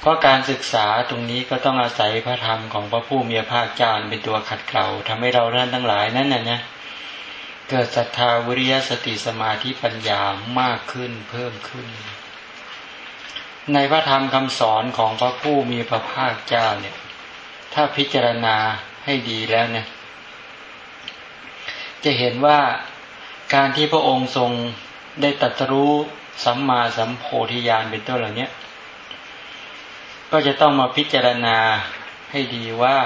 เพราะการศึกษาตรงนี้ก็ต้องอาศัยพระธรรมของพระผู้มีพระภาคเจ้าเป็นตัวขัดเกลาทำให้เราท่านทั้งหลายนั้นนะนะเกิดศรัทธาวิริยสติสมาธิปัญญามากขึ้นเพิ่มขึ้น ในพระธรรมคำสอนของพระผู้มีพระภาคเจ้าเนี่ย ถ้าพิจารณาให้ดีแล้วเนี่ย จะเห็นว่าการที่พระองค์ทรงได้ตรัสรู้สัมมาสัมโพธิญาณเป็นต้นเหล่านี้ ก็จะต้องมาพิจารณาให้ดีว่า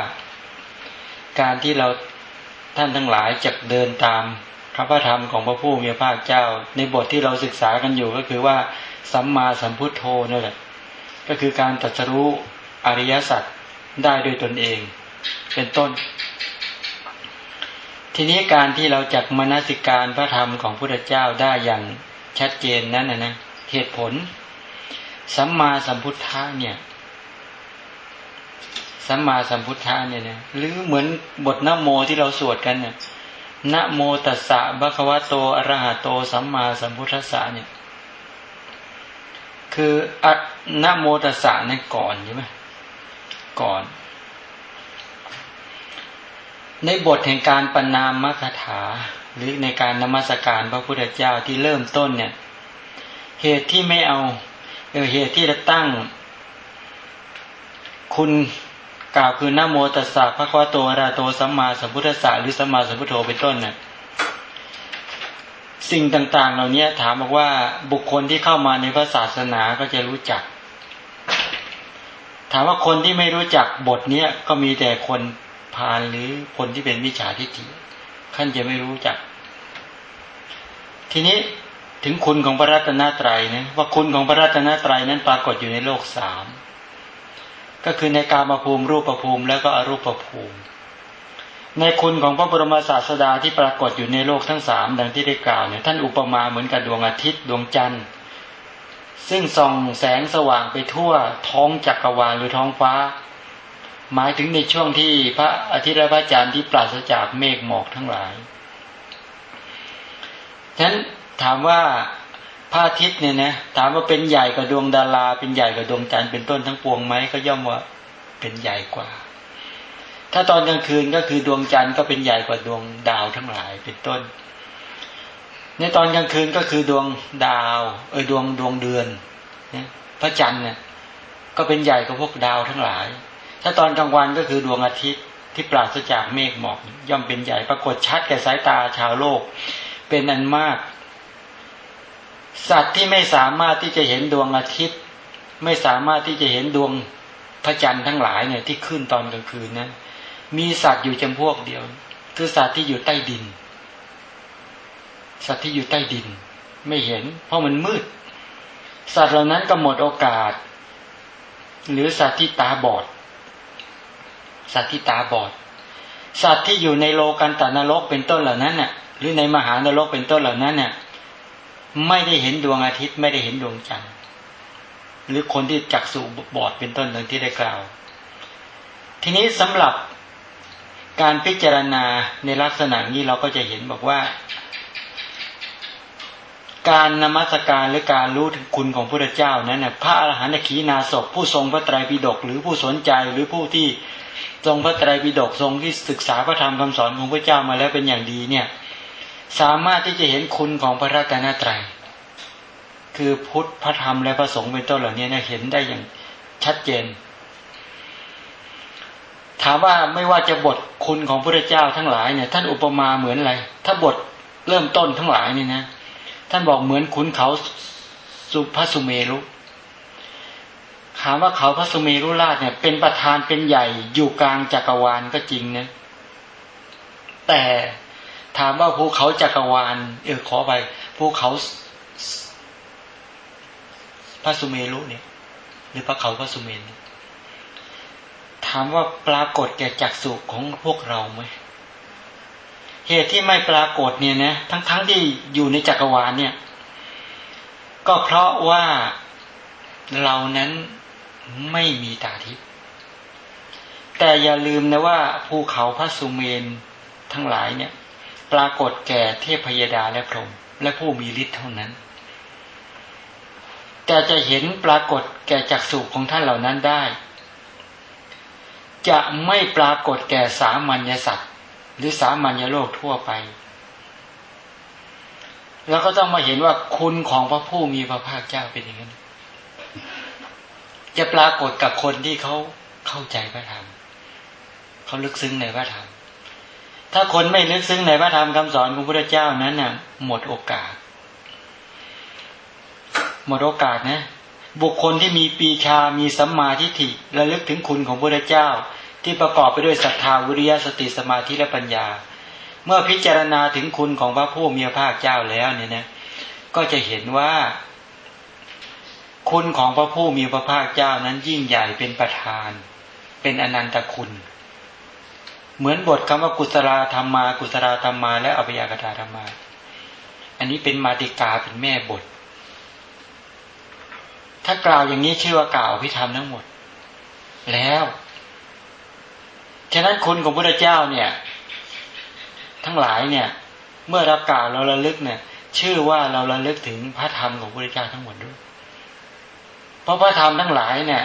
การที่เราท่านทั้งหลายจะเดินตามพระธรรมของพระผู้มีพระภาคเจ้า ในบทที่เราศึกษากันอยู่ก็คือว่าสัมมาสัมพุทโธนั่แหละก็คือการตรัสรู้อริยสัจได้ด้วยตนเอง เป็นต้น ทีนี้การที่เราจักมนสิการพระธรรมของพระพุทธเจ้าได้อย่างชัดเจนนั้นนะนะเหตุผล สัมมาสัมพุทธะเนี่ย สัมมาสัมพุทธะเนี่ยนะหรือเหมือนบทนโมที่เราสวดกันเนี่ยนะโมตัสสะบะคะวะโตอรหะโตสัมมาสัมพุทธัสสะเนี่ย คืออะนะโมตัสสะเนี่ยก่อนใช่ไหมก่อน ในบทแห่งการปนามมคถา หรือในการนมัสการพระพุทธเจ้าที่เริ่มต้นเนี่ย เหตุที่ไม่เอาเออเหตุที่จะตั้ง คุณ กล่าวคือนโมตัสสะพระควาโตราโตสัมมาสัมพุทธะหรือสัมมาสัมพุทโธเป็นต้นนะ่ะสิ่งต่าง ๆ เหล่านี้ถามบอกว่าบุคคลที่เข้ามาในพระศาสนาก็จะรู้จัก ถามว่าคนที่ไม่รู้จักบทเนี้ยก็มีแต่คนพาลหรือคนที่เป็นมิจฉาทิฏฐิท่านจะไม่รู้จัก ทีนี้ถึงคุณของพระรัตนตรัยนะว่าคุณของพระรัตนตรัยนั้นปรากฏอยู่ในโลกสาม ก็คือในการมภูมิรูปภูมิ แล้วก็อรูปภูมิ ในคุณของพระบรมศาสดาที่ปรากฏอยู่ในโลกทั้งสามดังที่ได้กล่าวเนี่ยท่านอุปมาเหมือนกับดวงอาทิตย์ดวงจันทร์ ซึ่งส่องแสงสว่างไปทั่วท้องจักรวาลหรือท้องฟ้า หมายถึงในช่วงที่พระอาทิตย์และพระจันทร์ที่ปราศจากเมฆหมอกทั้งหลายฉะนั้นถามว่า ระอาทิตย์เนี่ยนะถามว่าเป็นใหญ่กว่าดวงดารา เป็นใหญ่กว่าดวงจันทร์เป็นต้นทั้งปวงไหมก็ย่อมว่าเป็นใหญ่กว่า ถ้าตอนกลางคืนก็คือดวงจันทร์ก็เป็นใหญ่กว่าดวงดาวทั้งหลายเป็นต้น ในตอนกลางคืนก็คือดวงดาว เออดวงดวงเดือนพระจันทร์เนี่ยก็เป็นใหญ่กว่าพวกดาวทั้งหลาย ถ้าตอนกลางวันก็คือดวงอาทิตย์ที่ปราศจากเมฆหมอกย่อมเป็นใหญ่ปรากฏชัดแก่สายตาชาวโลก เป็นอันมาก สัตว์ที่ไม่สามารถที่จะเห็นดวงอาทิตย์ ไม่สามารถที่จะเห็นดวงพระจันทร์ทั้งหลายเนี่ยที่ขึ้นตอนกลางคืนนั้น มีสัตว์อยู่จำพวกเดียว คือสัตว์ที่อยู่ใต้ดิน สัตว์ที่อยู่ใต้ดิน ไม่เห็น เพราะมันมืด สัตว์เหล่านั้นก็หมดโอกาส หรือสัตว์ที่ตาบอด สัตว์ที่ตาบอด สัตว์ที่อยู่ในโลกันตานรกเป็นต้นเหล่านั้นน่ะ หรือในมหานรกเป็นต้นเหล่านั้นเนี่ย ไม่ได้เห็นดวงอาทิตย์ไม่ได้เห็นดวงจันทร์หรือคนที่จักสูบอดเป็นต้นดังที่ได้กล่าว ทีนี้สำหรับการพิจารณาในลักษณะนี้เราก็จะเห็นบอกว่า การนมัสการหรือการรู้ถึงคุณของพระเจ้านั้นน่ยพระอรหันตขีนาศพผู้ทรงพระไตรปิฎกหรือผู้สนใจหรือผู้ที่ทรงพระไตรปิฎกทรงที่ศึกษาพระธรรมคำสอนของพระเจ้ามาแล้วเป็นอย่างดีเนี่ย สามารถที่จะเห็นคุณของพระรัตนตรัย คือพุทธพระธรรมและพระสงฆ์เป็นต้นเหล่านี้เนี่ยเห็นได้อย่างชัดเจน ถามว่าไม่ว่าจะบทคุณของพระเจ้าทั้งหลายเนี่ย ท่านอุปมาเหมือนอะไร ถ้าบทเริ่มต้นทั้งหลายเนี่ยนะ ท่านบอกเหมือนขุนเขาสุภสุเมรุถามว่าเขาพระสุเมรุราชเนี่ย เป็นประธานเป็นใหญ่อยู่กลางจักรวาลก็จริงนะแต่ ถามว่าภูเขาจักรวาล เออขอไปภูเขาพระสุเมรุเนี่ย หรือพระเขาพระสุเมนถามว่าปรากฏแก่จักสุของพวกเราไหมเหตุที่ไม่ปรากฏเนี่ยนะทั้งๆทที่อยู่ในจักรวาลเนี่ย ก็เพราะว่าเรานั้นไม่มีตาทิพย์แต่อย่าลืมนะว่าภูเขาพระสุเมนทั้งหลายเนี่ย ปรากฏแก่เทพยดาและพรหมและผู้มีฤทธิ์เท่านั้น แต่จะเห็นปรากฏแก่จักสุของท่านเหล่านั้นได้ จะไม่ปรากฏแก่สามัญญสัตว์หรือสามัญญโลกทั่วไป แล้วก็ต้องมาเห็นว่าคุณของพระผู้มีพระภาคเจ้าเป็นอย่างนั้น จะปรากฏกับคนที่เขาเข้าใจพระธรรมเขาลึกซึ้งในพระธรรม ถ้าคนไม่ลึกซึ้งในพระธรรมคำสอนของพระเจ้านั้นน่ะ หมดโอกาส หมดโอกาสนะ บุคคลที่มีปีชา มีสัมมาทิฏฐิระลึกถึงคุณของพระเจ้า ที่ประกอบไปด้วยศรัทธาวิริยะสติสมาธิและปัญญา เมื่อพิจารณาถึงคุณของพระผู้มีพระภาคเจ้าแล้วเนี่ยนะ ก็จะเห็นว่า คุณของพระผู้มีพระภาคเจ้านั้นยิ่งใหญ่เป็นประธาน เป็นอนันตคุณ เหมือนบทคำว่ากุศลธรรมา กุศลธรรมา และอภิยากตาธรรมา อันนี้เป็นมาติกาเป็นแม่บท ถ้ากล่าวอย่างนี้ชื่อว่ากล่าวพิธรรมทั้งหมด แล้วฉะนั้นคุณของพระเจ้าเนี่ย ทั้งหลายเนี่ย เมื่อเรากล่าวเราระลึกเนี่ย ชื่อว่าเราระลึกถึงพระธรรมของพระเจ้าทั้งหมดด้วย เพราะพระธรรมทั้งหลายเนี่ย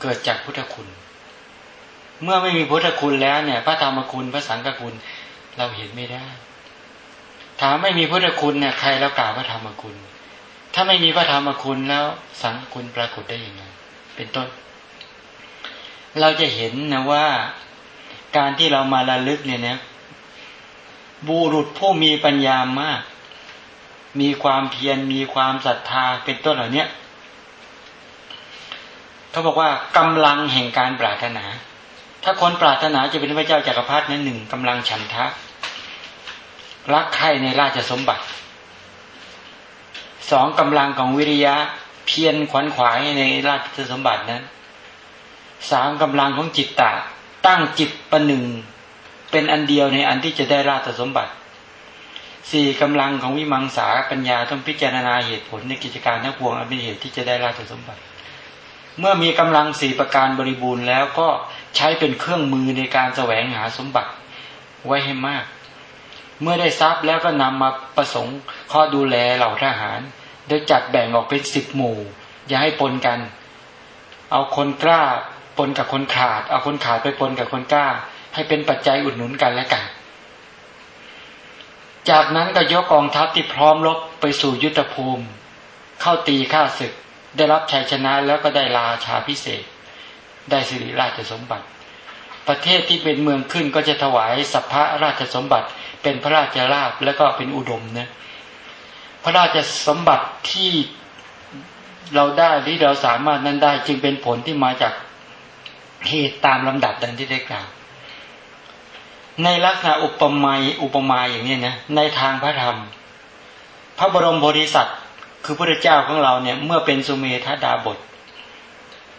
เกิดจากพุทธคุณ เมื่อไม่มีพุทธคุณแล้วเนี่ย พระธรรมคุณพระสังฆคุณ เราเห็นไม่ได้ ถามไม่มีพุทธคุณเนี่ยใครแล้วกล่าวพระธรรมคุณ ถ้าไม่มีพระธรรมคุณแล้วสังฆคุณปรากฏได้ยังไงเป็นต้น เราจะเห็นนะว่าการที่เรามาระลึกเนี่ยนะบุรุษผู้มีปัญญามาก มีความเพียรมีความศรัทธาเป็นต้นเหล่านี้เขาบอกว่ากำลังแห่งการปรารถนา ถ้าคนปรารถนาจะเป็นพระเจ้าจากักรพรรดินั้นหนึ่งกำลังฉันทะ รักใคร่ในราชสมบัติสองกำลังของวิริยะเพียรขวัญขวายในราชสมบัตินั้นสามกำลังของจิตตะ ตั้งจิตประหนึ่ง เป็นอันเดียวในอันที่จะได้ราชสมบัติสี่กำลังของวิมังสาปัญญาต้องพิจารณาเหตุผลในกิจการทั้งปวงอันเป็นเหตุที่จะได้ราชสมบัติ เมื่อมีกำลังสี่ประการบริบูรณ์แล้วก็ ใช้เป็นเครื่องมือในการแสวงหาสมบัติไว้ให้มาก เมื่อได้ทรัพย์แล้วก็นำมาประสงค์ข้อดูแลเหล่าทหาร โดยจัดแบ่งออกเป็นสิบหมู่ อย่าให้ปนกัน เอาคนกล้าปนกับคนขาด เอาคนขาดไปปนกับคนกล้า ให้เป็นปัจจัยอุดหนุนกันและกัน จากนั้นก็ยกกองทัพที่พร้อมรบไปสู่ยุทธภูมิ เข้าตีข้าศึก ได้รับชัยชนะแล้วก็ได้ราชาพิเศษ ได้สิริราชสมบัติ ประเทศที่เป็นเมืองขึ้นก็จะถวายสัพพะราชสมบัติเป็นพระราชราบแล้วก็เป็นอุดมนะพระราชสมบัติที่เราได้ที่เราสามารถนั้นได้ จึงเป็นผลที่มาจากเหตุตามลำดับดังที่ได้กล่าวในลักษณะอุปมาอุปมาอย่างนี้นะในทางพระธรรม พระบรมโพธิสัตว์ คือพระเจ้าของเราเนี่ย เมื่อเป็นสุเมธาดาบท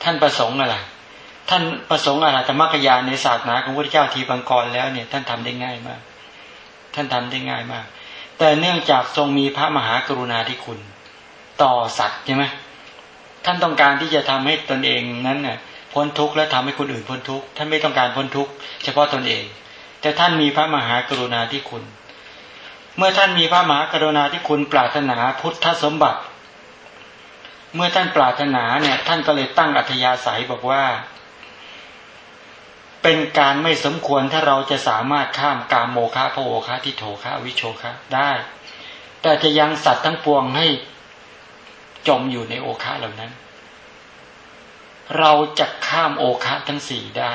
ท่านประสงค์อะไร ท่านประสงค์อะไรธรรมกยานในศาสนาของพระเจ้าทีบังกรแล้วเนี่ยท่านทำได้ง่ายมาก ท่านทำได้ง่ายมาก แต่เนื่องจากทรงมีพระมหากรุณาธิคุณ ต่อสัตว์ใช่ไหมท่านต้องการที่จะทำให้ตนเองนั้นเนี่ยพ้นทุกข์และทำให้คนอื่นพ้นทุกข์ท่านไม่ต้องการพ้นทุกข์เฉพาะตนเอง แต่ท่านมีพระมหากรุณาธิคุณ เมื่อท่านมีพระมหากรุณาที่คุณปรารถนาพุทธสมบัติ เมื่อท่านปรารถนาเนี่ย ท่านก็เลยตั้งอัธยาศัยบอกว่า เป็นการไม่สมควรถ้าเราจะสามารถข้ามกามโมฆะพโอฆะทิโถฆะวิโชฆะได้ แต่จะยังสัตว์ทั้งปวงให้จมอยู่ในโอฆะเหล่านั้น เราจะข้ามโอฆะทั้งสี่ได้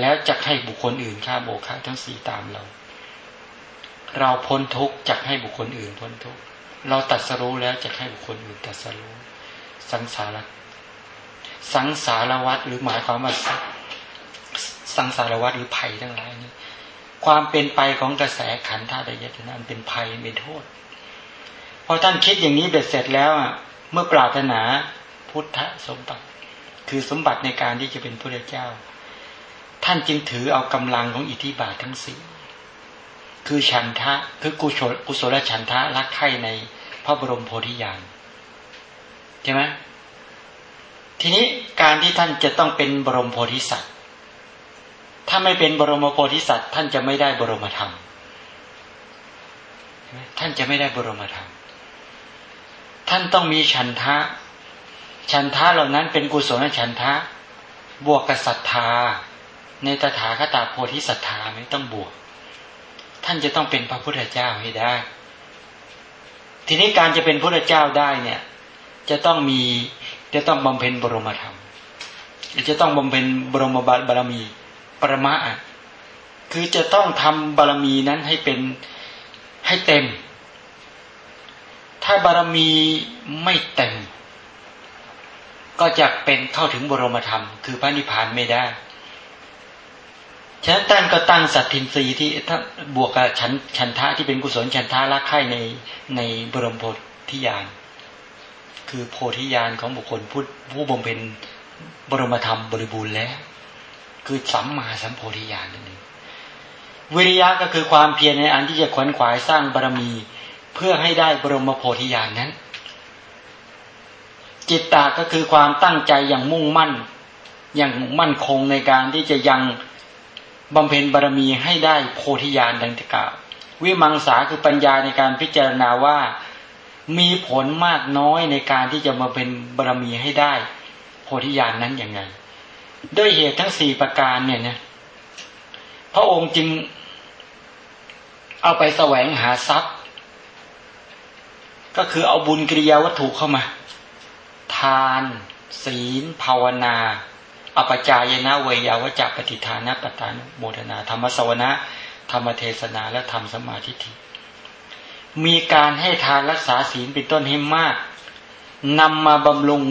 แล้วจะให้บุคคลอื่นข้ามโอฆะทั้งสี่ตามเรา เราพ้นทุกข์จะให้บุคคลอื่นพ้นทุกข์เราตัดสรู้แล้วจะให้บุคคลอื่นตัดสรู้สังสารสังสารวัตหรือหมายความว่า สังสารวัตหรือภัยทั้งหลายนี้ ความเป็นไปของกระแสขันธ์ธาตุยตนะเป็นภัยเป็นโทษพอท่านคิดอย่างนี้เบ็ดเสร็จแล้วอะเมื่อปรารถนาพุทธสมบัติ คือสมบัติในการที่จะเป็นพระเจ้า ท่านจึงถือเอากำลังของอิทธิบาททั้งสี่คือฉันทะคือกุศลกุศลฉันทะรักใคร่ในพระบรมโพธิญาณใช่ไหมทีนี้การที่ท่านจะต้องเป็นบรมโพธิสัตว์ ถ้าไม่เป็นบรมโพธิสัตว์ ท่านจะไม่ได้บรมธรรม ท่านจะไม่ได้บรมธรรม ท่านต้องมีฉันทะ ฉันทะเหล่านั้นเป็นกุศลฉันทะ บวกกับศรัทธา ในตถาคตาโพธิศรัทธาไม่ต้องบวก ท่านจะต้องเป็นพระพุทธเจ้าให้ได้ ทีนี้การจะเป็นพระเจ้าได้เนี่ย จะต้องมีจะต้องบำเพ็ญบรมธรรมจะต้องบำเพ็ญบรมบารมี ปรมาคือจะต้องทำบารมีนั้นให้เป็นให้เต็ม ถ้าบารมีไม่เต็ม ก็จะเป็นเข้าถึงบรมธรรม คือพระนิพพานไม่ได้ฉะนั้นท่านก็ตั้งสัตทินรีที่ถ้าบวกกับฉันฉันทะที่เป็นกุศลฉันทะรักไข่ในในบรมโพธิญาณคือโพธิญาณของบุคคลผู้ผู้บำเพ็ญบรมธรรมบริบูรณ์แล้ว คือสัมมาสัมโพธิญาณนั่นเองวิริยะก็คือความเพียรในอันที่จะขวนขวายสร้างบารมี เพื่อให้ได้บรมโพธิญาณนนั้น จิตตาก็คือความตั้งใจอย่างมุ่งมั่น อย่างมั่นคงในการที่จะยังบำเพ็ญบารมีให้ได้โพธิญาณดังที่กล่าว วิมังสาคือปัญญาในการพิจารณาว่ามีผลมากน้อยในการที่จะมาเป็นบารมีให้ได้ โพธิญาณนนั้นอย่างไง ด้วยเหตุทั้งสี่ประการเนี่ยนะพระองค์จึงเอาไปแสวงหาทรัพย์ ก็คือเอาบุญกิริยาวัตถุเข้ามา ทาน ศีล ภาวนาอปจายนะเวยาวจักปฏิทานะปตานโมทนา ธรรมสวนะธรรมเทศนาและธรรมสมาธิิมีการให้ทานรักษาศีลเป็นต้นให้มากนำมาบำรุง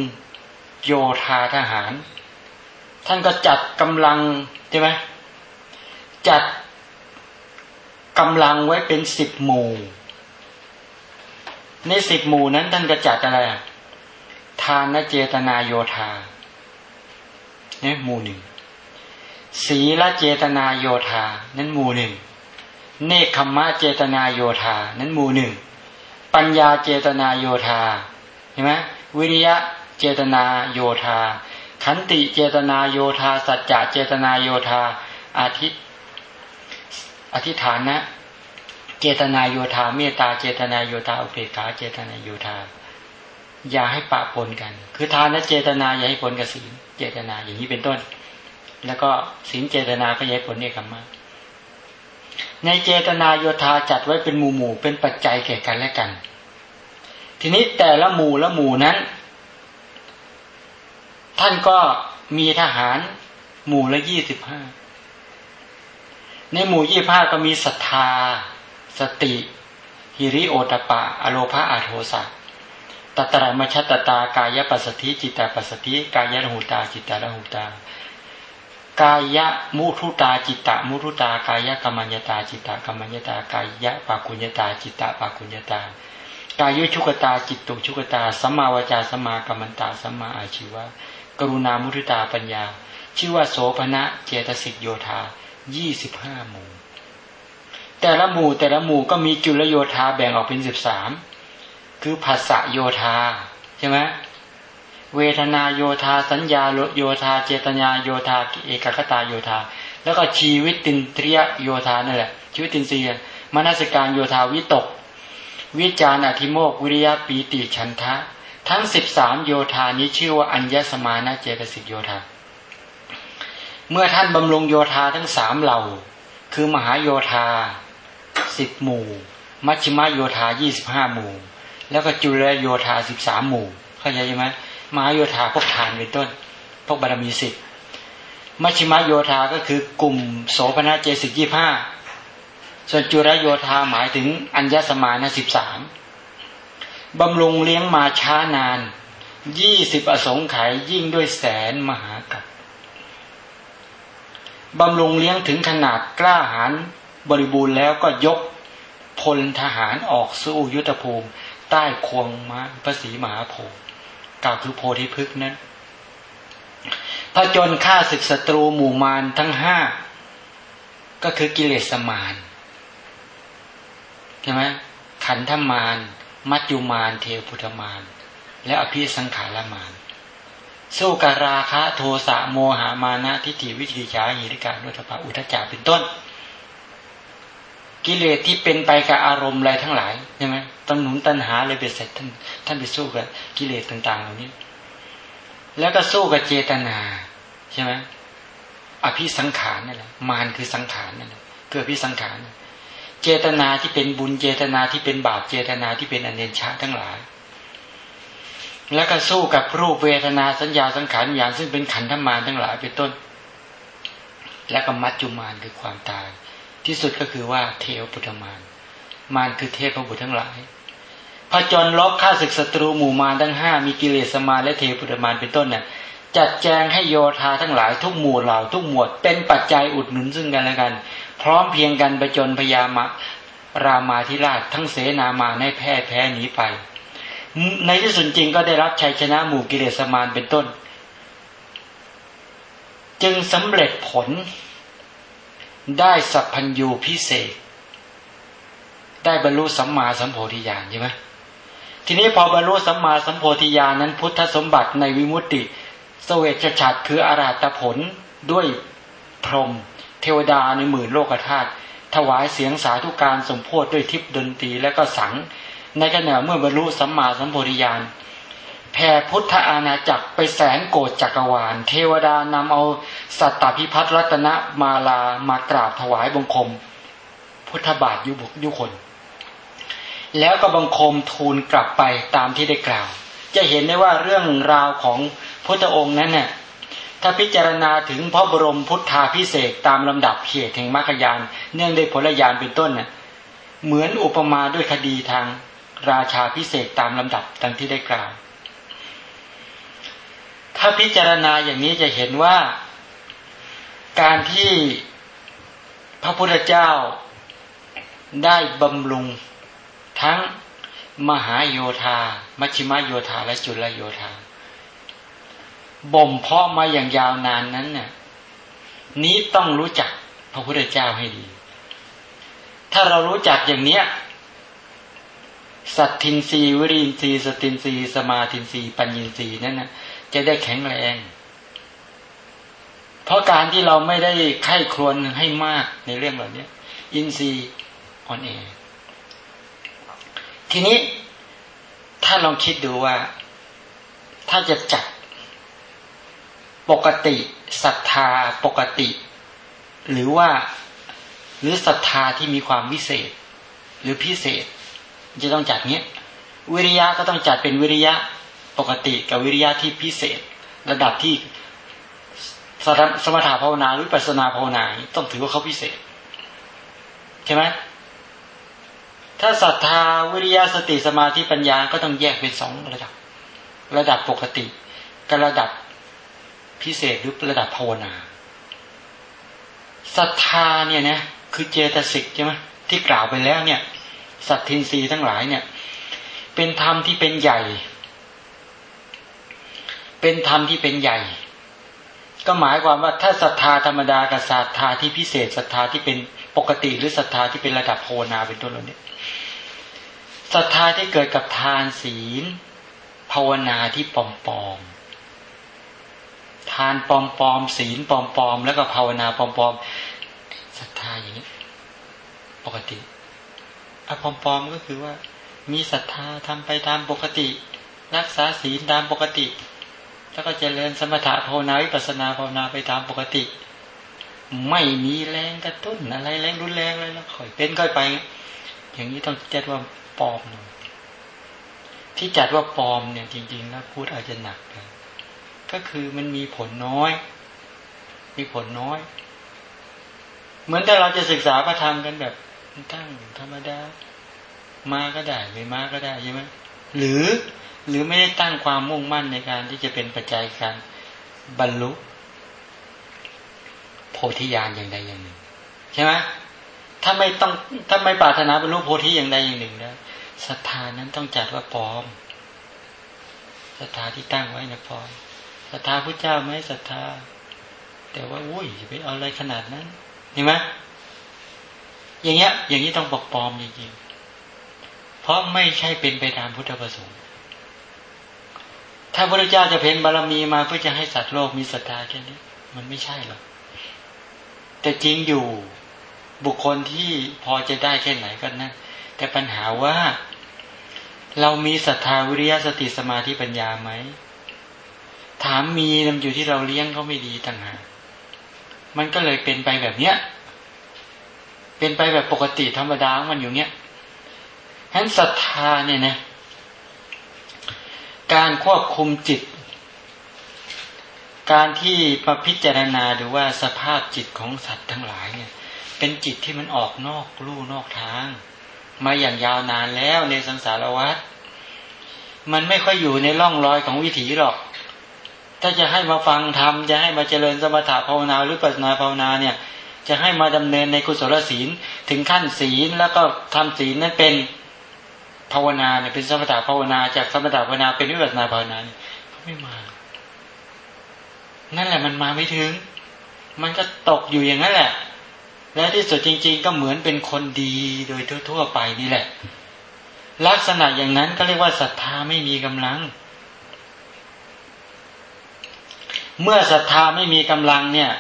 โยธาทหาร ท่านก็จัดกำลังใช่ไหมจัดกำลังไว้เป็นสิบหมู่ ในสิบหมู่นั้นท่านก็จัดอะไรทานเจตนาโยธาเนี่ยหมู่หนึ่งศีลเจตนาโยธา นั้นหมู่หนึ่ง เนคขมะเจตนาโยธา นั้นหมู่หนึ่ง ปัญญาเจตนาโยธา เห็นไหมวิริยะเจตนาโยธา ขันติเจตนาโยธา สัจจะเจตนาโยธาอาทิอธิฐานนะ เจตนาโยธาเมตตาเจตนาโยธาอุเบกขาเจตนาโยธา อย่าให้ปะปนกัน คือทานและเจตนาอย่าให้ปนกับศีลเจตนาอย่างนี้เป็นต้น แล้วก็ศีลเจตนาก็ย้ายผลเนี่ยกรรมะในเจตนาโยธาจัดไว้เป็นหมู่หมู่เป็นปัจจัยแก่กันและกัน ทีนี้แต่ละหมู่ละหมู่นั้น ท่านก็มีทหารหมู่ละยี่สิบห้าในหมู่ยี่ห้าก็มีศรัทธา สติฮิริโอตปะ อโลภาอาโทสะตัตระมชตตากายปัสสติจิตตปัสสติกายะหูตาจิตตะหูตากายะมุทุตาจิตตะมุทุตากายะกรรมัญญตาจิตตะกรรมัญญตากายะปากุญญตาจิตตะปากุญญตากายุชุกตาจิตตุชุกตาสัมมาวจาสัมมากัมมันตาสัมมาอาชีวะ กรุณามุทุตาปัญญา ชื่อว่าโสภณะเจตสิกโยธายี่สิบห้าหมู่ แต่ละหมู่แต่ละหมู่ก็มีจุลโยธาแบ่งออกเป็นสิบสามคือภาษะโยธาใช่ไหมเวทนาโยธาสัญญาโยธาเจตนาโยธาเอกคตาโยธา แล้วก็ชีวิตตินเทรียโยธานั่นแหละชีวิตตินเสียมนสการโยธาวิตก วิจารอธิโมกวิริยะปีติฉันทะ ทั้งสิบสามโยธานี้ชื่อว่าอัญญสมานะเจตสิกโยธา เมื่อท่านบำรุงโยธาทั้งสามเหล่า คือมหาโยธาสิบหมู่ มัชฌิมโยธายี่สิบห้าหมู่ แล้วก็จุลโยธาสิบสามหมู่ เข้าใจไหมมหาโยธาพวกทานเป็นต้น พวกบารมีสิบมัชฌิมโยธาก็คือกลุ่มโสภณเจสิกยี่ห้าส่วนจุลโยธาหมายถึงอัญญสมานะสิบสาม บำรุงเลี้ยงมาช้านาน ยี่สิบอสงไขยยิ่งด้วยแสนมหากัปบำรุงเลี้ยงถึงขนาดกล้าหาญบริบูรณ์แล้วก็ยกพลทหารออกสู้ยุทธภูมิ ใต้ควงม้าพระศรีมหาโพธิ์กล่าวคือโพธิพฤกษ์นั้นพระจนฆ่าศึกศัตรูหมู่มารทั้งห้าก็คือกิเลสมารใช่ไหมขันธมาร มัจจุมารเทพุทมารและอภิสังขารมารสู้กับราคะโทสะโมหามานะทิฏฐิวิจิจาหิริกานุทปะอุทจาเป็นต้น กิเลสที่เป็นไปกับอารมณ์อะไรทั้งหลายใช่ไหมต้งหนุนตัณหาเลยเบ็ดเสร็จท่านท่านไปสู้กับกิเลสต่าง ๆ เหล่านี้ แล้วก็สู้กับเจตนาใช่ไหมอภิสังขารนั่นแหละมารคือสังขารนั่นแหละคืออภิสังขาร เจตนาที่เป็นบุญเจตนาที่เป็นบาปเจตนาที่เป็นอเนชาทั้งหลาย แล้วก็สู้กับรูปเวทนาสัญญาสังขารอย่างซึ่งเป็นขันธมารทั้งหลายเป็นต้น แล้วก็มัจจุมารคือความตาย ที่สุดก็คือว่าเทวปุตมารมารคือเทพบุตรทั้งหลายพระจนลบฆ่าศึกศัตรูหมู่มารทั้งห้ามีกิเลสมาและเทพุตมารเป็นต้นเนี่ยจัดแจงให้โยธาทั้งหลายทุกหมู่เหล่าทุกหมวดเป็นปัจจัยอุดหนุนซึ่งกันและกัน พร้อมเพียงกันไปจนพยามะรามาธิราชทั้งเสนามาในแพ้แพ้หนีไป ในที่สุดจริงก็ได้รับชัยชนะหมู่กิเลสมารเป็นต้น จึงสำเร็จผลได้สัพพัญญูพิเศษ ได้บรรลุสัมมาสัมโพธิญาณใช่ไหมทีนี้พอบรรลุสัมมาสัมโพธิญาณนั้น พุทธสมบัติในวิมุตติสเวชฉัตรคืออาราตผลด้วยพรหม เทวดาในหมื่นโลกธาตุถวายเสียงสาธุการสมโพธิด้วยทิพดนตรีและก็สัง ในขณะเมื่อบรรลุสัมมาสัมโพธิญาณแผ่พุทธอาณาจักรไปแสนโกดจักรวาล เทวดานำเอาสัตตพิพัฒรัตนมาลามากราบถวายบังคม พุทธบาทยุบุยุคน แล้วก็บังคมทูลกลับไปตามที่ได้กล่าว จะเห็นได้ว่าเรื่องราวของพุทธองค์นั้นเนี่ย ถ้าพิจารณาถึงพระบรมพุทธาพิเศษตามลำดับเหตุแห่งมรรคยาน เนื่องด้วยผลยานเป็นต้นเน่ยเหมือนอุปมาด้วยคดีทางราชาพิเศษตามลำดับดังที่ได้กล่าว ถ้าพิจารณาอย่างนี้จะเห็นว่า การที่พระพุทธเจ้าได้บำรุงทั้งมหาโยธามัชิมโยธาและจุลโยธา บ่มเพาะมาอย่างยาวนานนั้นเนี่ยนี้ต้องรู้จักพระพุทธเจ้าให้ดี ถ้าเรารู้จักอย่างเนี้ย สัตทินรีวรินรีสตินรีสมาทินรีปัญญินรีนั่นนะจะได้แข็งแรง เพราะการที่เราไม่ได้ไข้ครวนให้มากในเรื่องเหล่านี้อินทรีย์อ่อนแอทีนี้ถ้าลองคิดดูว่า ถ้าจะจัด ปกติศรัทธาปกติ หรือว่าหรือศรัทธาที่มีความวิเศษ หรือพิเศษ จะต้องจัดเนี้ยวิริยะก็ต้องจัดเป็นวิริยะปกติกับวิริยะที่พิเศษ ระดับที่สมถะภาวนาหรือปัสนาภาวนาต้องถือว่าเขาพิเศษใช่ไหมถ้าศรัทธาวิริยะสติสมาธิปัญญาก็ต้องแยกเป็นสองระดับ ระดับปกติกับระดับ พิเศษหรือระดับภาวนาศรัทธาเนี่ยนะคือเจตสิกใช่ไหมที่กล่าวไปแล้วเนี่ยสัตทินรีทั้งหลายเนี่ย เป็นธรรมที่เป็นใหญ่ เป็นธรรมที่เป็นใหญ่ ก็หมายความว่าถ้าศรัทธาธรรมดากับศรัทธาที่พิเศษศรัทธาที่เป็นปกติหรือศรัทธาที่เป็นระดับภาวนาเป็นต้นเหล่านี้ศรัทธาที่เกิดกับทานศีล ภาวนาที่ปอมปอม ทานปอมปอมศีลปอมปอมแล้วก็ภาวนาปอมปอมศรัทธาอย่างนี้ ปกติอะปอมปอมก็คือว่า มีศรัทธาทำไปตามปกติ รักษาศีลตามปกติ แล้วก็เจริญสมถะภาวนาวิปัสนาภาวนาไปตามปกติ ไม่มีแรงกระตุ้นอะไรแรงรุนแรงเลยแล้วค่อยเป็นค่อยไป อย่างนี้ต้องจัดว่าปลอมที่จัดว่าปลอมเนี่ยจริงๆแล้วพูดอาจจะหนักเลย ก็คือมันมีผลน้อย มีผลน้อย เหมือนถ้าเราจะศึกษาพระธรรมกันแบบตั้งธรรมดา มาก็ได้ไม่มาก็ได้ใช่ไหมหรือหรือไม่ได้ตั้งความมุ่งมั่นในการที่จะเป็นปัจจัยการบรรลุ โพธิญาณอย่างใดอย่างหนึ่ง ใช่ไหมถ้าไม่ต้องถ้าไม่ปรารถนาบรรลุโพธิอย่างใดอย่างหนึ่งแล้วศรัทธานั้นต้องจัดว่าปลอมศรัทธาที่ตั้งไว้นะปลอม ศรัทธาพระเจ้าไหมศรัทธา แต่ว่าอุ้ยไปเอาอะไรขนาดนั้นเห็นไหมอย่างเงี้ย อย่างนี้ต้องบอกปลอมจริงๆเพราะไม่ใช่เป็นไปตามพุทธประสงค์ ถ้าพระเจ้าจะเพ่งบารมีมาเพื่อจะให้สัตว์โลกมีศรัทธาแค่นี้ มันไม่ใช่หรอกแต่จริงอยู่บุคคลที่พอจะได้แค่ไหนก็นะแต่ปัญหาว่า เรามีศรัทธาวิริยะสติสมาธิปัญญาไหม ถามมีมันอยู่ที่เราเลี้ยงเขาไม่ดีต่างหากมันก็เลยเป็นไปแบบเนี้ย เป็นไปแบบปกติธรรมดามันอยู่เนี้ยฉะนั้นศรัทธาเนี่ยนะการควบคุมจิต การที่มาพิจารณาดูว่าสภาพจิตของสัตว์ทั้งหลายเนี่ย เป็นจิตที่มันออกนอกลู่นอกทาง มาอย่างยาวนานแล้วในสังสารวัฏมันไม่ค่อยอยู่ในร่องรอยของวิถีหรอก ถ้าจะให้มาฟังธรรมจะให้มาเจริญสมถะภาวนาหรือปัจนาภาวนาเนี่ย จะให้มาดำเนินในกุศลศีลถึงขั้นศีลแล้วก็ทำศีลนั้นเป็นภาวนาเนี่ยเป็นสมถะภาวนาจากสมถะภาวนาเป็นวิปัสนาภาวนาเนี่ยไม่มา นั่นแหละมันมาไม่ถึง มันก็ตกอยู่อย่างนั้นแหละ และที่สุดจริง ๆ ก็เหมือนเป็นคนดีโดยทั่วๆไปนี่แหละ ลักษณะอย่างนั้นก็เรียกว่าศรัทธาไม่มีกำลัง เมื่อศรัทธาไม่มีกำลังเนี่ย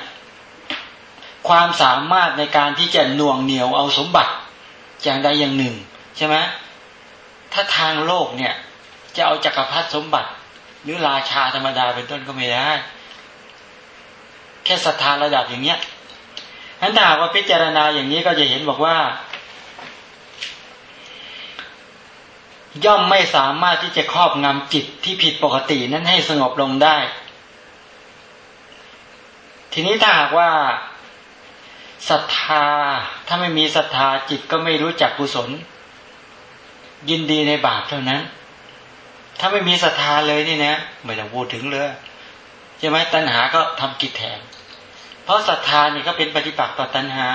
ความสามารถในการที่จะหน่วงเหนียวเอาสมบัติอย่างใดอย่างหนึ่ง ใช่ไหมถ้าทางโลกเนี่ย จะเอาจักรพรรดิสมบัติ หรือราชาธรรมดาเป็นต้นก็ไม่ได้ แค่ศรัทธาระดับอย่างเนี้ยนั้นถ้าว่าพิจารณาอย่างนี้ก็จะเห็นบอกว่า ย่อมไม่สามารถที่จะครอบงำจิตที่ผิดปกตินั้นให้สงบลงได้ ทีนี้ถ้าหากว่าศรัทธาถ้าไม่มีศรัทธาจิตก็ไม่รู้จักกุศล ยินดีในบาปเท่านั้น ถ้าไม่มีศรัทธาเลยนี่นะไม่ต้องพูดถึงเลยใช่ไหมตัณหาก็ทำกิจแทนเพราะศรัทธาเนี่ยก็เป็นปฏิปักษ์ต่อตัณหา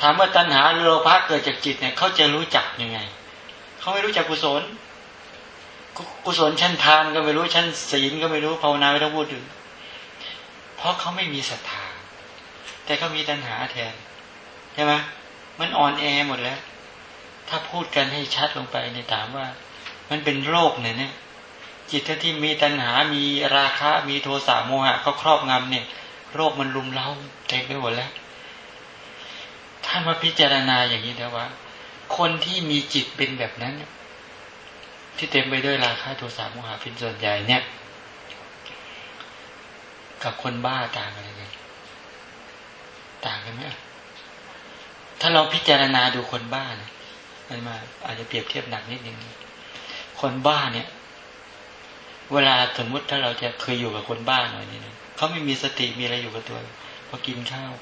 ถามว่าตัณหาโลภะเกิดจากจิตเนี่ยเขาจะรู้จักยังไงเขาไม่รู้จักกุศลกุศลชั้นทานก็ไม่รู้ชั้นศีลก็ไม่รู้ภาวนาไม่ต้องพูดถึง เพราะเขาไม่มีศรัทธา แต่เขามีตัณหาแทนใช่ไหมมันอ่อนแอหมดแล้ว ถ้าพูดกันให้ชัดลงไปในถามว่า มันเป็นโรคเนี่ยเนี่ยจิตที่มีตัณหา มีราคะ มีโทสะโมหะ ก็ครอบงำเนี่ย โรคมันลุมเล้าเต็มไปหมดแล้ว ท่านมาพิจารณาอย่างนี้แล้วว่า คนที่มีจิตเป็นแบบนั้น ที่เต็มไปด้วยราคะโทสะโมหะเป็นส่วนใหญ่เนี่ย กับคนบ้าต่างอะไรกันต่างกันไหมถ้าเราพิจารณาดูคนบ้าเนี่ยมันมาอาจจะเปรียบเทียบหนักนิดนึงคนบ้าเนี่ย เวลาสมมุติถ้าเราจะเคยอยู่กับคนบ้าหน่อยนี่นะเขาไม่มีสติมีอะไรอยู่กับตัวพอกินข้าว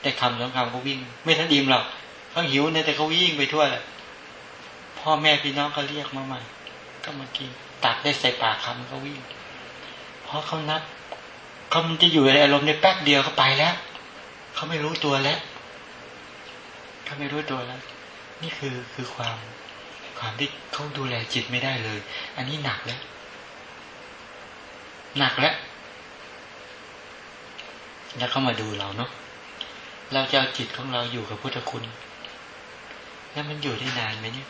แต่คำสองคำก็วิ่ง ไม่ทันดีมหรอกเขาหิวเนี่ยแต่เขาวิ่งไปทั่วเลยพ่อแม่พี่น้องก็เรียกมาใหม่ก็มากินตักได้ใส่ปากคำเขาวิ่งเพราะเขานับ เขามันจะอยู่ในอารมณ์ในแป๊บเดียวเขาไปแล้ว เขาไม่รู้ตัวแล้วเขาไม่รู้ตัวแล้ว นี่คือคือความความที่เขาดูแลจิตไม่ได้เลย อันนี้หนักแล้ว หนักแล้ว แล้วเขามาดูเราเนาะ เราจะเอาจิตของเราอยู่กับพุทธคุณ แล้วมันอยู่ได้นานไหมเนี่ย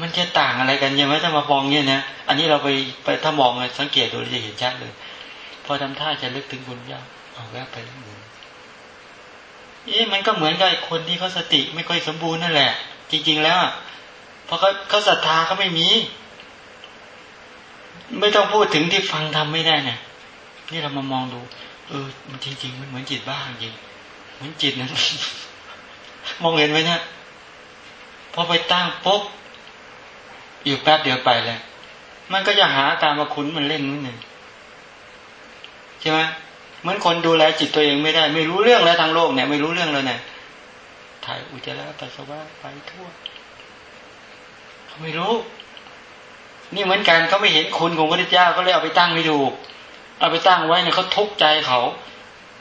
มันจะต่างอะไรกันยังไงถ้ามามองเนี่ยนะอันนี้เราไปไปถ้ามองเลยสังเกตดูจะเห็นชัดเลย พอทำท่าจะลึกถึงคุณย่าเอาแวบไปแล้วมือเอ๊ะมันก็เหมือนกับคนที่เขาสติไม่ค่อยสมบูรณ์นั่นแหละ จริง ๆ แล้วเพราะเขาเขาศรัทธาเขาไม่มี ไม่ต้องพูดถึงที่ฟังทำไม่ได้เนะนี่เรามามองดู เออ มันจริง ๆ มันเหมือนจิตบ้าจริงเหมือนจิตนั้นมองเห็นไหมเนี่ยพอไปตั้งปุ๊บ อยู่แป๊บเดียวไปเลย มันก็จะหาตามมาคุ้นมันเล่นนิดหนึ่งใช่ไหมเหมือนคนดูแลจิตตัวเองไม่ได้ ไม่รู้เรื่องแล้วทางโลกเนี่ย ไม่รู้เรื่องแล้วเนี่ยถ่ายอุจจาระปัสสาวะไปทั่วเขาไม่รู้ นี่เหมือนกันเขาไม่เห็นคุณของพระเจ้าก็เลยเอาไปตั้งไม่ถูก เอาไปตั้งไว้เนี่ยเขาทุกข์ใจเขา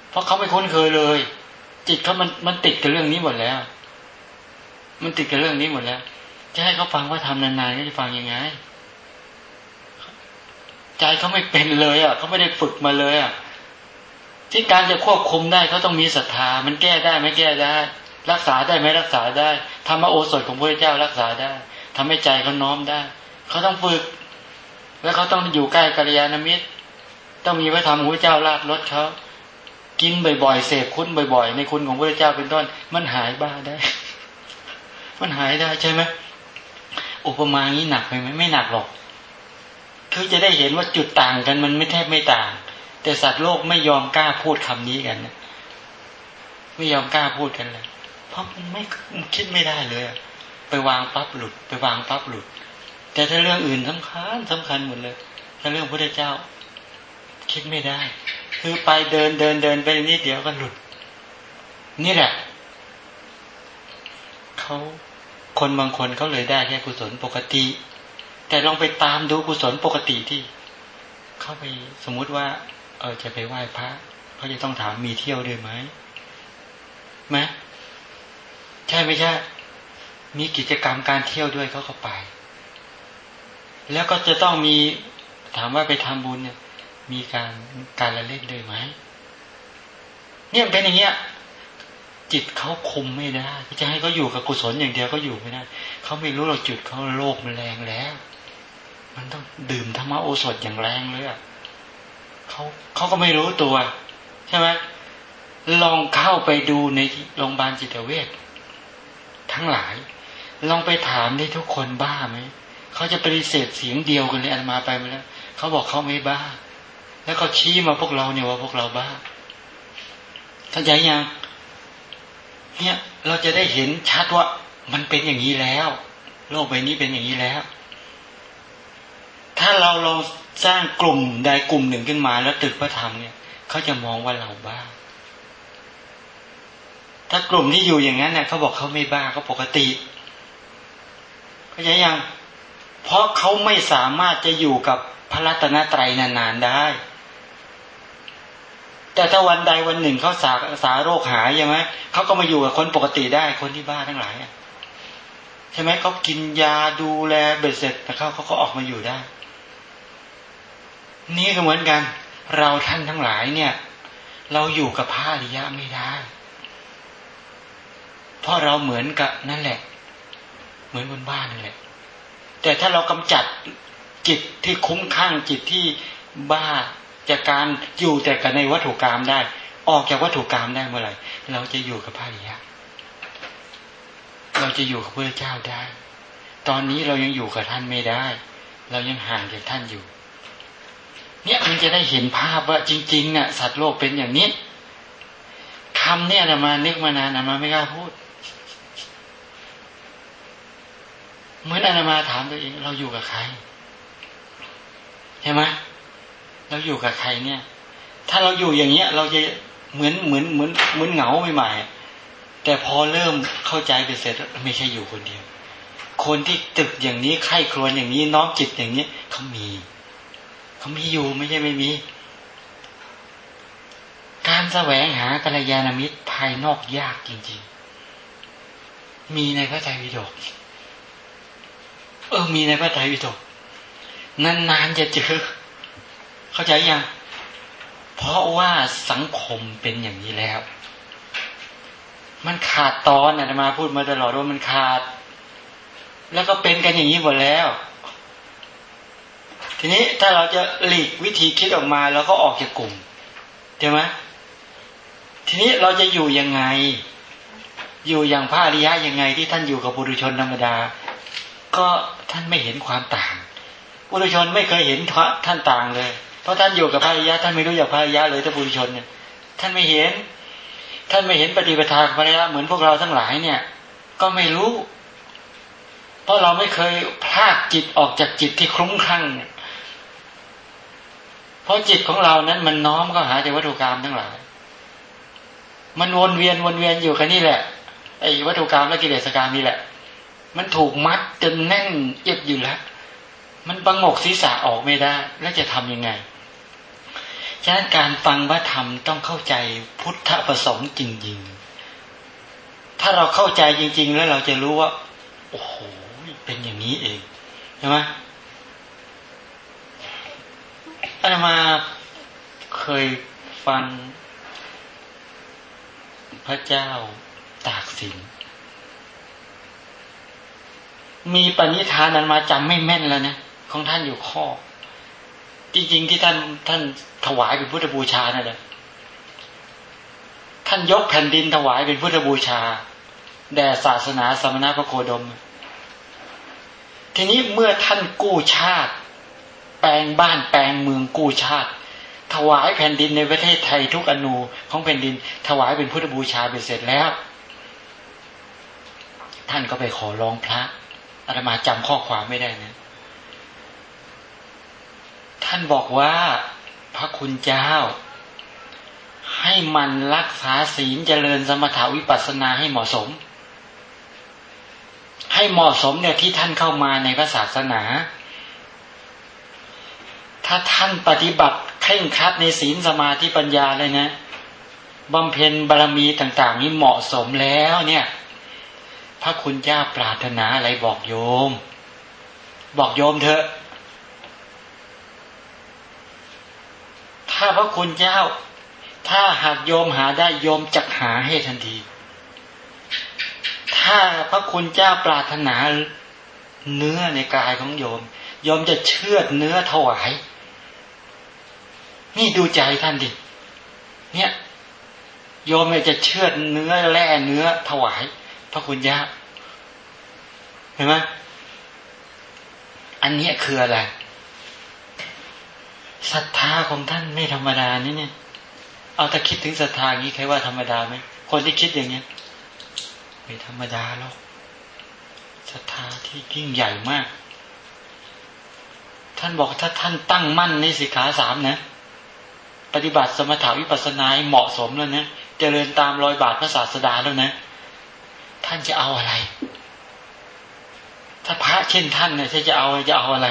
เพราะเขาไม่คุ้นเคยเลย จิตเขามันมันติดกับเรื่องนี้หมดแล้ว มันติดกับเรื่องนี้หมดแล้ว จะให้เขาฟังว่าทำนานๆก็จะฟังยังไง ใจเขาไม่เป็นเลย อะเขาไม่ได้ฝึกมาเลย อะ ที่การจะควบคุมได้เขาต้องมีศรัทธา มันแก้ได้ไม่แก้ได้ รักษาได้ไหมรักษาได้ทำมโอสถของพระเจ้ารักษาได้ทำให้ใจเขาน้อมได้เขาต้องฝึก แล้วเขาต้องอยู่ใกล้กัลยาณมิตร ต้องมีพระธรรมของพระเจ้าลาดรถเขากินบ่อยๆเสพคุ้นบ่อยๆ ในคุณของพระเจ้าเป็นต้น มันหายบ้าได้ มันหายได้ใช่ไหม อุปมางี้หนักไปไหมไม่หนักหรอก คือจะได้เห็นว่าจุดต่างกันมันไม่แทบไม่ต่าง แต่สัตว์โลกไม่ยอมกล้าพูดคำนี้กันไม่ยอมกล้าพูดกันเลย เพราะมันไม่คิดไม่ได้เลย ไปวางปั๊บหลุด ไปวางปั๊บหลุด แต่ถ้าเรื่องอื่นสำคัญสำคัญหมดเลย ถ้าเรื่องพระเจ้า คิดไม่ได้ คือไปเดินเดินเดินไปนิดเดียวก็หลุด นี่แหละเขา คนบางคนเขาเลยได้แค่กุศลปกติ แต่ลองไปตามดูกุศลปกติที่เข้าไปสมมุติว่า เออจะไปไหว้พระเขาจะต้องถามมีเที่ยวด้วยไหมไหมใช่ไม่ใช่ มีกิจกรรมการเที่ยวด้วยเขาก็ไป แล้วก็จะต้องมีถามว่าไปทำบุญเนี่ย มีการการละเล่นด้วยไหมเนี่ยเป็นอย่างเงี้ย จิตเขาคุมไม่ได้ จะให้เขาอยู่กับกุศลอย่างเดียวก็อยู่ไม่ได้ เขาไม่รู้เราจุดเขาโลกมันแรงแล้ว มันต้องดื่มธรรมโอสถอย่างแรงเลยอะเขาเขาก็ไม่รู้ตัว ใช่ไหมลองเข้าไปดูในโรงพยาบาลจิตเวชทั้งหลาย ลองไปถามได้ทุกคนบ้าไหมเขาจะปฏิเสธเสียงเดียวกันเลยอันมาไปมาแล้วเขาบอกเขาไม่บ้า แล้วก็ชี้มาพวกเราเนี่ยว่าพวกเราบ้าเข้าใจยัง เนี่ยเราจะได้เห็นชัดว่ามันเป็นอย่างนี้แล้ว โลกใบนี้เป็นอย่างนี้แล้ว ถ้าเราลองสร้างกลุ่มใดกลุ่มหนึ่งขึ้นมาแล้วตึกพระธรรมเนี่ยเขาจะมองว่าเราบ้า ถ้ากลุ่มที่อยู่อย่างนั้นเนี่ยเขาบอกเขาไม่บ้าเขาปกติเขาใจยัง เพราะเขาไม่สามารถจะอยู่กับพระรัตนตรัยนานๆได้ แต่ถ้าวันใดวันหนึ่งเขาสาสาโรคหายใช่ไหมเขาก็มาอยู่กับคนปกติได้คนที่บ้าทั้งหลายใช่ไหมเขากินยาดูแลเบ็ดเสร็จแต่เขาเขาก็ออกมาอยู่ได้ นี่ก็เหมือนกัน เราท่านทั้งหลายเนี่ย เราอยู่กับพระอริยะไม่ได้เพราะเราเหมือนกับนั่นแหละ เหมือนบนบ้านนั่นแหละ แต่ถ้าเรากำจัดจิตที่คุ้มข้างจิตที่บ้า จากการอยู่แต่กับในวัตถุกรรมได้ ออกจากวัตถุกรรมได้เมื่อไหร่เราจะอยู่กับพระอริยะเราจะอยู่กับพระเจ้าได้ ตอนนี้เรายังอยู่กับท่านไม่ได้ เรายังห่างจากท่านอยู่ เนี่ยมันจะได้เห็นภาพว่าจริงๆเนี่ยสัตว์โลกเป็นอย่างนี้คำเนี่ยนะมานึกมานานนะมาไม่กล้าพูดเหมือนอนามาถามตัวเอง เราอยู่กับใคร ใช่ไหม เราอยู่กับใครเนี่ย ถ้าเราอยู่อย่างเงี้ย เราจะเหมือนเหมือนเหมือนเหมือนเหงาใหม่ๆแต่พอเริ่มเข้าใจไปเสร็จไม่ใช่อยู่คนเดียว คนที่ตึกอย่างนี้ไข้ครวนอย่างนี้น้อมจิตอย่างนี้เขามีเขามีอยู่ไม่ใช่ไม่มี การแสวงหากัลยาณมิตรภายนอกยากจริง ๆ มีในพระไตรปิฎกเออมีในพระไตรปิฎกนานๆจะเจอ เข้าใจยัง เพราะว่าสังคมเป็นอย่างนี้แล้ว มันขาดตอนนะมาพูดมาตลอดว่ามันขาด แล้วก็เป็นกันอย่างนี้หมดแล้ว ทีนี้ถ้าเราจะหลีกวิธีคิดออกมาแล้วก็ออกจากกลุ่มใช่ไหมทีนี้เราจะอยู่ยังไง อยู่อย่างพระอริยะยังไงที่ท่านอยู่กับบุรุชนธรรมดา ก็ท่านไม่เห็นความต่างบุรุชนไม่เคยเห็นท่านต่างเลย เพราะท่านอยู่กับพระอริยะท่านไม่รู้อย่างพระอริยะเลยถ้าบุรุชนเนี่ย ท่านไม่เห็น ท่านไม่เห็นปฏิปทาพระอริยะเหมือนพวกเราทั้งหลายเนี่ย ก็ไม่รู้ เพราะเราไม่เคยพลากจิตออกจากจิตที่คลุ้มคลั่งเพราะจิตของเรานั้นมันน้อมก็หาแต่วัตถุกรรมทั้งหลาย มันวนเวียนวนเวียนอยู่กันนี่แหละไอ้วัตถุกรรมและกิเลสกรรมนี่แหละ มันถูกมัดจนแน่นเอียดอยู่แล้ว มันบังงกศีรษะออกไม่ได้ แล้วจะทํำยังไง ฉะนั้นการฟังพระธรรมต้องเข้าใจพุทธประสงค์จริง ๆ ถ้าเราเข้าใจจริง ๆ แล้วเราจะรู้ว่า โอ้โหเป็นอย่างนี้เองใช่ไหมอาตมาเคยฟังพระเจ้าตากสิน มีปณิธานนั้นมาจำไม่แม่นแล้วนะ ของท่านอยู่ข้อ จริง ๆ ที่ท่านท่านถวายเป็นพุทธบูชานั่นแหละท่านยกแผ่นดินถวายเป็นพุทธบูชาแด่ศาสนาสมณพระโคดม ทีนี้เมื่อท่านกู้ชาติ แปลงบ้านแปลงเมืองกู้ชาติ ถวายแผ่นดินในประเทศไทยทุกอนูของแผ่นดิน ถวายเป็นพุทธบูชาเป็นเสร็จแล้ว ท่านก็ไปขอร้องพระอาตมาจำข้อความไม่ได้นะ ท่านบอกว่าพระคุณเจ้า ให้มันรักษาศีลเจริญสมถาวิปัสสนาให้เหมาะสม ให้เหมาะสมเนี่ยที่ท่านเข้ามาในพระศาสนา ถ้าท่านปฏิบัติเคร่งครัดในศีลสมาธิปัญญาเลยนะบำเพ็ญบารมีต่าง ๆ นี้เหมาะสมแล้วเนี่ย พระคุณเจ้าปรารถนาอะไรบอกโยม บอกโยมเถอะ ถ้าพระคุณเจ้า ถ้าหากโยมหาได้โยมจักหาให้ทันที ถ้าพระคุณเจ้าปรารถนาเนื้อในกายของโยม โยมจะเชื่อเนื้อถวาย นี่ดูใจท่านดิ เนี่ยโยมจะเชื่อเนื้อแล่เนื้อถวาย พระคุณเจ้าเห็นไหมอันนี้คืออะไร ศรัทธาของท่านไม่ธรรมดานี่เนี่ย เอาแต่คิดถึงศรัทธางี้ใครว่าธรรมดาไหมคนที่คิดอย่างเนี้ยไม่ธรรมดาหรอกศรัทธาที่ยิ่งใหญ่มาก ท่านบอกถ้าท่านตั้งมั่นในสิกขาสามนะ ปฏิบัติสมถาวิปัสนาเหมาะสมแล้วนะเจริญตามรอยบาทพระศาสดาแล้วนะ ท่านจะเอาอะไร ถ้าพระเช่นท่านเนี่ยจะเอาจะเอาอะไร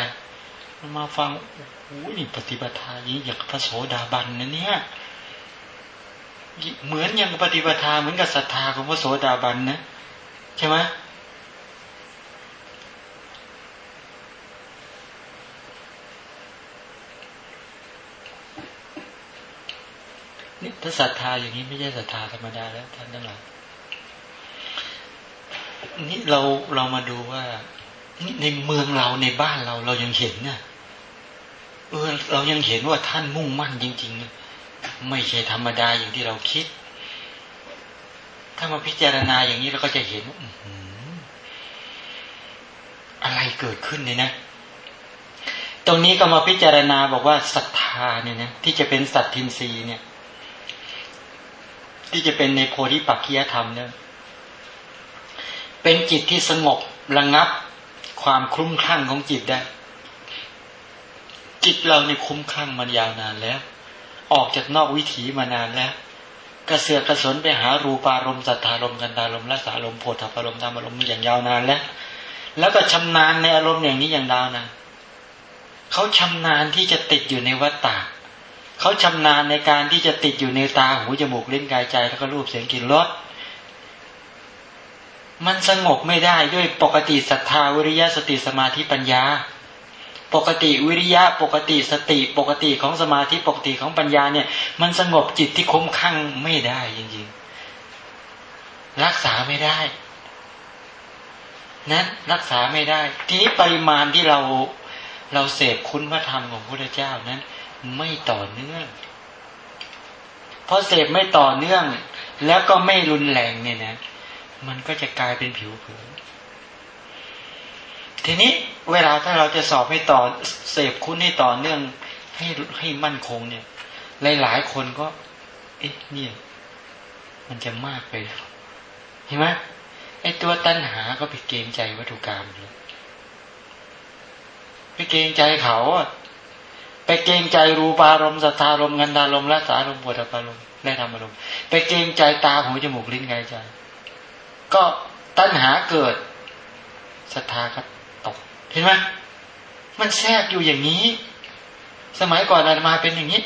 มาฟัง โอ้ยปฏิบัติทานี้อย่างพระโสดาบันนะเนี่ยเหมือนอย่างปฏิบัติทาเหมือนกับศรัทธาของพระโสดาบันนะใช่ไหมนี่ถ้าศรัทธาอย่างนี้ไม่ใช่ศรัทธาธรรมดาแล้วท่านทั้งหลายนี่เราเรามาดูว่าในเมืองเราในบ้านเราเรายังเห็นเนี่ย เออเรายังเห็นว่าท่านมุ่งมั่นจริง ๆ ไม่ใช่ธรรมดาอย่างที่เราคิด ถ้ามาพิจารณาอย่างนี้เราก็จะเห็นอะไรเกิดขึ้นเนี่ยนะ ตรงนี้ก็มาพิจารณาบอกว่าศรัทธาเนี่ยนะที่จะเป็นสัตทินรีเนี่ย ที่จะเป็นในโพธิปักขียธรรมเนี่ยเป็นจิตที่สงบระงับความคลุ้มคลั่งของจิตได้ จิตเราในคุ้มคลั่งมันยาวนานแล้ว ออกจากนอกวิถีมานานแล้ว กระเสือกกระสนไปหารูปารมณ์สัทธารมณ์กันตารมณ์ละสารมณ์โพธารมณ์ธรรมารมณ์อย่างยาวนานแล้ว แล้วก็ชำนาญในอารมณ์อย่างนี้อย่างดาวนานเขาชำนาญที่จะติดอยู่ในวัฏฏะเขาชำนาญในการที่จะติดอยู่ในตาหูจมูกเล่นกายใจแล้วก็รูปเสียงกลิ่นรสมันสงบไม่ได้ด้วยปกติศรัทธาวิริยะสติสมาธิปัญญา ปกติวิริยะปกติสติปกติของสมาธิปกติของปัญญาเนี่ย มันสงบจิตที่คุ้มคั่งไม่ได้จริงๆ รักษาไม่ได้นั้นรักษาไม่ได้ ทีนี้ปริมาณที่เราเราเสพคุณพระธรรมของพระเจ้านั้น ไม่ต่อเนื่องเพราะเสพไม่ต่อเนื่อง แล้วก็ไม่รุนแรงเนี่ยนะ มันก็จะกลายเป็นผิวเผิน ทีนี้เวลาถ้าเราจะสอบให้ต่อเสพคุณให้ต่อเนื่องให้ให้มั่นคงเนี่ย หลายๆคนก็ เอ๊ะเนี่ยมันจะมากไปเห็นไหมไอ้ตัวตัณหาก็ไปเกรงใจวัตถุกรรมเลยไปเกรงใจเขาไปเกรงใจรูปารมณ์สัทธารมณ์งันดารมณ์ละสารมณ์ปวดอารมณ์ได้ทำอารมณ์ไปเกรงใจตาหูจมูกลิ้นกายใจ ก็ตัณหาเกิดศรัทธาก็ เห็นไหมมันแทรกอยู่อย่างนี้ สมัยก่อนอาตมาเป็นอย่างนี้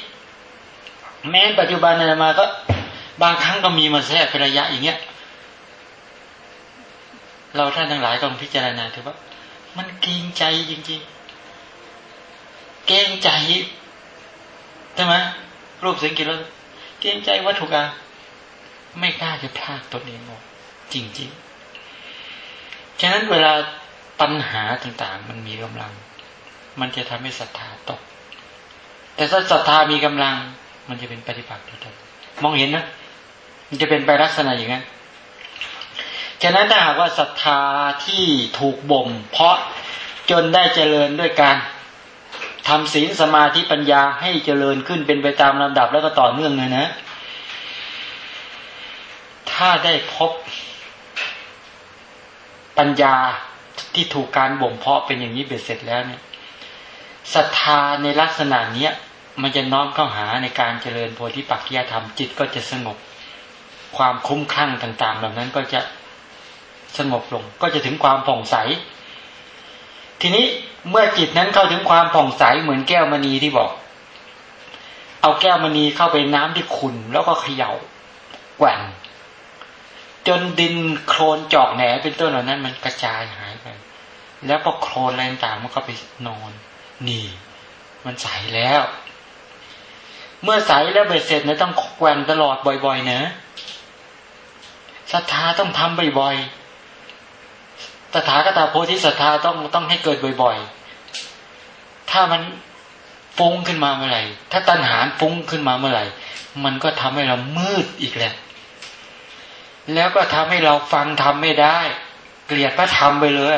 แม้ปัจจุบันอาตมาก็บางครั้งก็มีมาแทรกเป็นระยะอย่างเงี้ย เราท่านทั้งหลายต้องพิจารณาถือว่า มันเกรงใจจริงๆ เกรงใจใช่ไหมรูปเสียงกินแล้วเกรงใจวัตถุกรรมไม่กล้าจะพลาดตนเองออกจริงๆ ฉะนั้นเวลา ปัญหาต่างๆ มันมีกำลัง มันจะทำให้ศรัทธาตก แต่ถ้าศรัทธามีกำลัง มันจะเป็นปฏิบัติทุกมองเห็นนะมันจะเป็นไปลักษณะอย่างนั้นฉะนั้นถ้าหากว่าศรัทธาที่ถูกบ่ม เพราะจนได้เจริญด้วยการทำศีลสมาธิปัญญาให้เจริญขึ้นเป็นไปตามลำดับแล้วก็ต่อเนื่องเลยนะ ถ้าได้พบปัญญา ที่ถูกการบ่มเพาะเป็นอย่างนี้เบ็ดเสร็จแล้วเนี่ยศรัทธาในลักษณะเนี้ยมันจะน้อมเข้าหาในการเจริญโพธิปักขียธรรมจิตก็จะสงบ ความคุ้มคลั่งต่าง ๆ เหล่านั้นก็จะสงบลง ก็จะถึงความผ่องใส ทีนี้เมื่อจิตนั้นเข้าถึงความผ่องใสเหมือนแก้วมณีที่บอก เอาแก้วมณีเข้าไปน้ำที่ขุนแล้วก็เขย่าแกว่งจนดินโคลนจอกแหนเป็นต้นเหล่านั้น มันกระจายหายไป แล้วก็โคลนอะไรต่างมันก็ไปนอน นี่ มันใสแล้ว เมื่อใสแล้วเบ็ดเสร็จเนี่ยต้องแกว่งตลอดบ่อย ๆ นะศรัทธาต้องทำบ่อยๆตถาคตาโพธิศรัทธาต้องต้องให้เกิดบ่อย ๆ ถ้ามันฟุ้งขึ้นมาเมื่อไหร่ ถ้าตัณหาฟุ้งขึ้นมาเมื่อไหร่ มันก็ทำให้เรามืดอีกแหละ แล้วก็ทำให้เราฟังธรรมไม่ได้ เกลียดพระธรรมไปเลย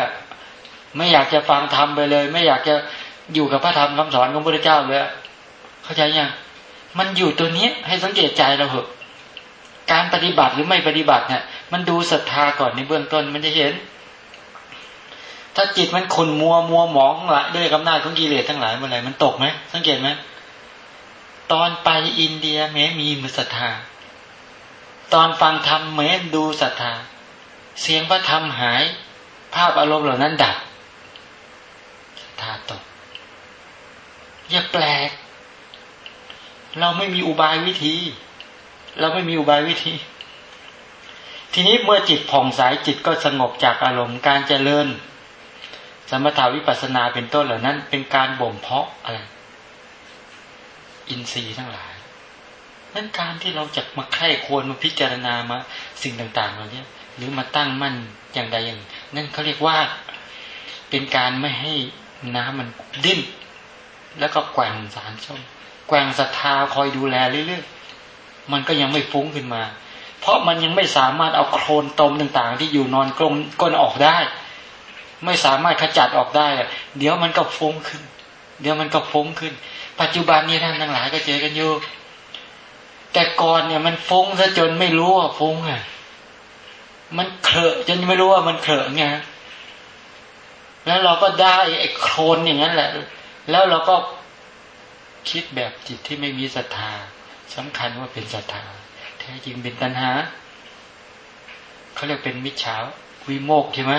ไม่อยากจะฟังธรรมไปเลย ไม่อยากจะอยู่กับพระธรรมคำสอนของพระเจ้าเลยเข้าใจยังมันอยู่ตัวนี้ให้สังเกตใจเราเถอะการปฏิบัติหรือไม่ปฏิบัติเนี่ยมันดูศรัทธาก่อนในเบื้องต้นมันจะเห็น ถ้าจิตมันขุนมัวมัวหมองละด้วยกำนาจของกิเลสทั้งหลายเมื่อไหร่มันตกไหมสังเกตไหมตอนไปอินเดียแม้มีมือศรัทธา ตอนฟังธรรมเหมือนดูศรัทธา เสียงพระธรรมหาย ภาพอารมณ์เหล่านั้นดับาตก อย่าแปลก เราไม่มีอุบายวิธี เราไม่มีอุบายวิธี ทีนี้เมื่อจิตผ่องใสจิตก็สงบจากอารมณ์การเจริญ สมถาวิปัสนาเป็นต้นเหล่านั้น เป็นการบ่มเพาะอะไร อินทรีย์ทั้งหลายนั้นการที่เราจะมาไข้ควรมาพิจารณามาสิ่งต่างๆเหล่านี้หรือมาตั้งมั่นอย่างใดอย่าง นั่นเขาเรียกว่าเป็นการไม่ให้ น้ำมันดิ้น แล้วก็แกว่งสารส้มแกว่งศรัทธาคอยดูแลเรื่อยๆ มันก็ยังไม่ฟุ้งขึ้นมา เพราะมันยังไม่สามารถเอาโครนตมต่างๆ ที่อยู่นอนกลมก้นออกได้ ไม่สามารถขจัดออกได้เดี๋ยวมันก็ฟุ้งขึ้น เดี๋ยวมันก็ฟุ้งขึ้น ปัจจุบันนี้ท่านทั้งหลายก็เจอกันอยู่แต่ก่อนเนี่ยมันฟุ้งซะจนไม่รู้ว่าฟุ้งอะ มันเคอะจนไม่รู้ว่ามันเคอะไง แล้วเราก็ได้ไอ้โครนอย่างนั้นแหละ แล้วเราก็คิดแบบจิตที่ไม่มีศรัทธาสำคัญว่าเป็นศรัทธาแท้จริงเป็นตัณหาเขาเรียกเป็นมิจฉาวิโมกใช่ไหม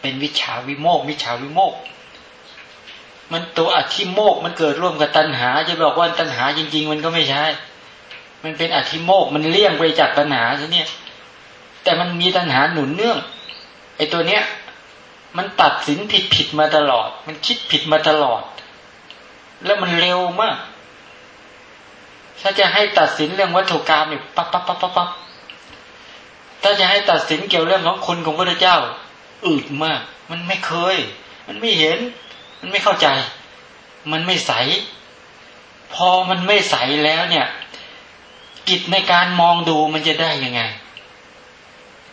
เป็นวิชาวิโมกมิจฉาวิโมก มันตัวอธิโมกมันเกิดร่วมกับตัณหา จะบอกว่าตัณหาจริง ๆ มันก็ไม่ใช่ มันเป็นอธิโมกมันเลี่ยงไปจากตัณหาทีเนี้ยแต่มันมีตัณหาหนุนเนื่องไอ้ตัวเนี้ย มันตัดสินผิดผิดมาตลอด มันคิดผิดมาตลอด แล้วมันเร็วมาก ถ้าจะให้ตัดสินเรื่องวัตถุกรรมเนี่ยปั๊บปั๊บปั๊บปั๊บปั๊บถ้าจะให้ตัดสินเกี่ยวเรื่องของคุณของพระเจ้า อืดมาก มันไม่เคย มันไม่เห็น มันไม่เข้าใจ มันไม่ใส พอมันไม่ใสแล้วเนี่ย กิจในการมองดูมันจะได้ยังไง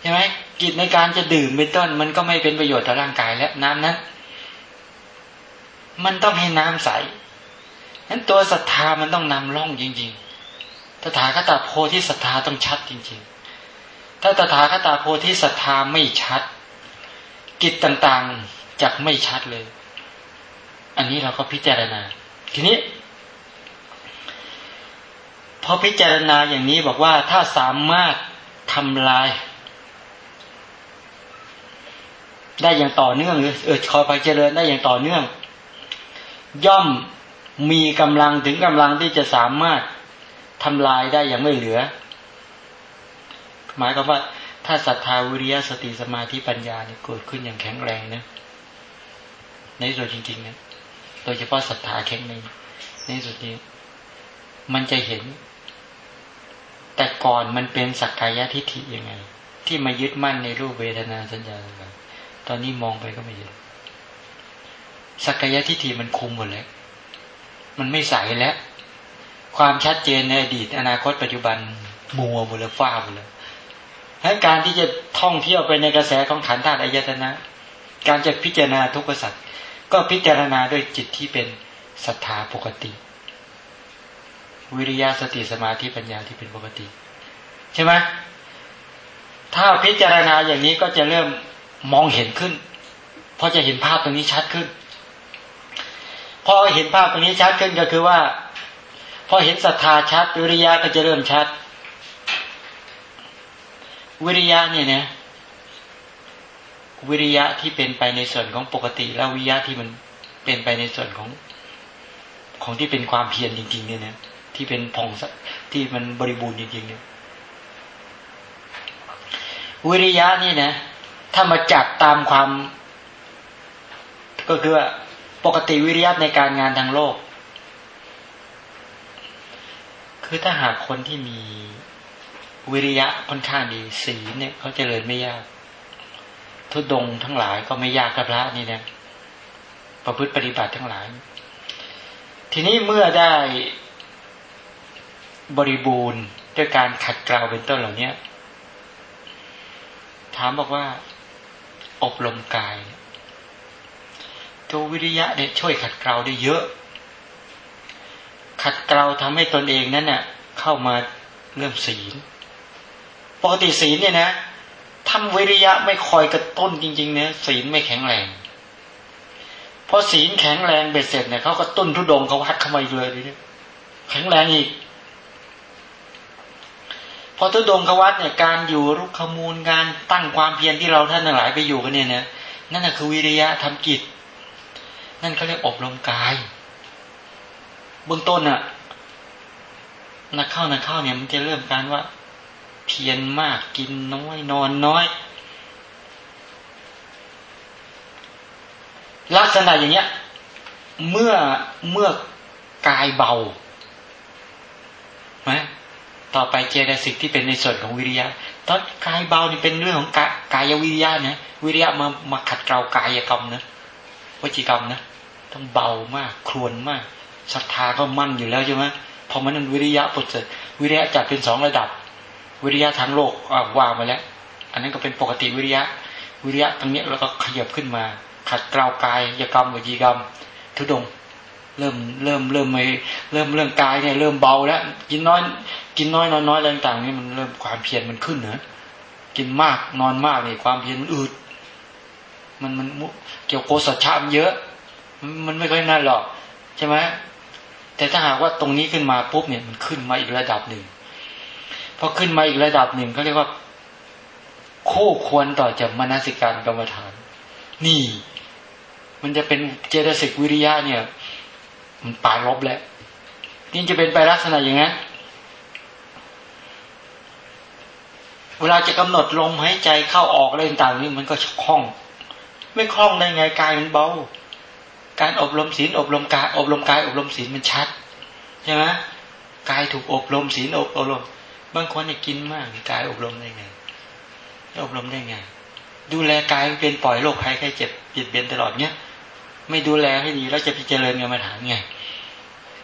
ใช่ไหมกิจในการจะดื่มเป็นต้น มันก็ไม่เป็นประโยชน์ต่อร่างกายแล้วน้ำนั้น มันต้องให้น้ำใสนั้นตัวศรัทธามันต้องนำล่องจริงๆตถาคตาโพธิศรัทธาต้องชัดจริง ๆ ถ้าตถาคตาโพธิศรัทธาไม่ชัด กิจต่างๆจะไม่ชัดเลย อันนี้เราก็พิจารณา ทีนี้พอพิจารณาอย่างนี้บอกว่าถ้าสามารถทำลาย ได้อย่างต่อเนื่องหรือเออคอยไปเจริญได้อย่างต่อเนื่อง ย่อมมีกำลังถึงกำลังที่จะสามารถทำลายได้อย่างไม่เหลือ หมายความว่า ถ้าศรัทธาวิริยะสติสมาธิปัญญาเนี่ยเกิดขึ้นอย่างแข็งแรงนะในส่วนจริงๆนะโดยเฉพาะศรัทธาแข็งในในสุดนี้ มันจะเห็น แต่ก่อนมันเป็นสักกายทิฏฐิยังไง ที่มายึดมั่นในรูปเวทนาสัญญาต่าง ตอนนี้มองไปก็ไม่เห็นสักกายทิฏฐิมันคุมหมดแล้วมันไม่ใสแล้ว ความชัดเจนในอดีต อนาคตปัจจุบันมัวหมดแล้วฟ้าหมดแล้วให้การที่จะท่องเที่ยวไปในกระแสของขันธ์ธาตุอายตนะ การจะพิจารณาทุกขสัตว์ก็พิจารณาด้วยจิตที่เป็นศรัทธาปกติ วิริยะสติสมาธิปัญญาที่เป็นปกติ ใช่ไหมถ้าพิจารณาอย่างนี้ก็จะเริ่ม มองเห็นขึ้นพอจะเห็นภาพตรงนี้ชัดขึ้น พอเห็นภาพตรงนี้ชัดขึ้นก็คือว่า พอเห็นศรัทธาชัดวิริยะก็จะเริ่มชัด วิริยะเนี่ยนะวิริยะที่เป็นไปในส่วนของปกติ แล้ววิริยะที่มันเป็นไปในส่วนของของที่เป็นความเพียรจริง ๆ เนี่ยนะที่เป็นผ่องที่มันบริบูรณ์จริงๆเนี่ยวิริยะนี่นะ ถ้ามาจัดตามความ ก็คือว่าปกติวิริยะในการงานทางโลก คือถ้าหากคนที่มีวิริยะค่อนข้างดีสีเนี่ยเขาจเจริญไม่ยาก ทุดงทั้งหลายก็ไม่ยากกับพระนี่นะประพฤติปฏิบัติทั้งหลาย ทีนี้เมื่อได้บริบูรณ์ด้วยการขัดเกลาเป็นต้นเหล่านี้ถามบอกว่า อบรมกายตัววิริยะเนี่ยช่วยขัดเกลาได้เยอะ ขัดเกลาทำให้ตนเองนั้นเน่ะเข้ามาเรื่องศีลปกติศีลเนี่ยนะทำวิริยะไม่คอยกระตุ้นจริงๆเนี่ยศีลไม่แข็งแรงพอศีลแข็งแรงเบ็ดเสร็จเนี่ยเขาก็ตุ้นทุดงเขาวัดเข้ามาเลยทีแข็งแรงอีก พอทุดงเขาวัดเนี่ยการอยู่รุกขมูลการตั้งความเพียรที่เราท่านหลายไปอยู่กันเนี่ยนะนั่นแหะคือวิริยะทำกิจ นั่นเขาเรียกอบรมกายเบื้องต้นน่ะนักเข้านักเข้าเนี่ยมันจะเริ่มการว่า เพียรมากกินน้อยนอนน้อย ลักษณะอย่างเงี้ย เมื่อเมื่อกายเบาไหม ต่อไปเจตสิกที่เป็นในส่วนของวิริยะตอนกายเบานี่เป็นเรื่องของกายวิริยะนะวิริยะมามาขัดเกลากายกรรมนะวจิกรรมนะต้องเบามากครวนมากศรัทธาก็มั่นอยู่แล้วใช่ไหมพอมันนั้นวิริยะปุจจวิริยะจัดเป็นสองระดับ วิริยะทางโลกวางมาแล้ว อันนั้นก็เป็นปกติวิริยะ วิริยะตรงนี้เราก็ขยับขึ้นมา ขัดเกลากายกรรมวิจีกรรม ทุดง เริ่มเริ่มเริ่มไม่เริ่มเรื่องกายเนี่ยเริ่มเบาแล้วกินน้อย กินน้อยนอนน้อยอะไรต่างๆนี่มันเริ่มความเพียรมันขึ้นเนอะกินมากนอนมากนี่ความเพียรมันอืดมันมันเกี่ยวโกสัชามเยอะ มันไม่ค่อยน่าหรอกใช่ไหมแต่ถ้าหากว่าตรงนี้ขึ้นมาปุ๊บเนี่ยมันขึ้นมาอีกระดับหนึ่งพอขึ้นมาอีกระดับหนึ่งเขาเรียกว่า คู่ควรต่อจากมนสิการกรรมฐาน นี่ มันจะเป็นเจตสิกวิริยะเนี่ย มันปาลบแล้วนี่จะเป็นไปลักษณะอย่างนั้นเวลาจะกำหนดลมหายใจเข้าออกอะไรต่างๆนี่มันก็คล่อง ไม่คล่องได้ไงกายมันเบา การอบรมศีลอบรมกายอบรมกายอบรมศีลมันชัดใช่ไหมกายถูกอบรมศีลอบอบรม บางคนเนี่ยกินมากกายอบรมได้ไงอบรมได้ไง ดูแลกายเป็นปล่อยโรคภัยแค่เจ็บเบียดเบียนตลอดเนี้ย ไม่ดูแลให้ดีแล้วจะพิจารณากรรมฐานไง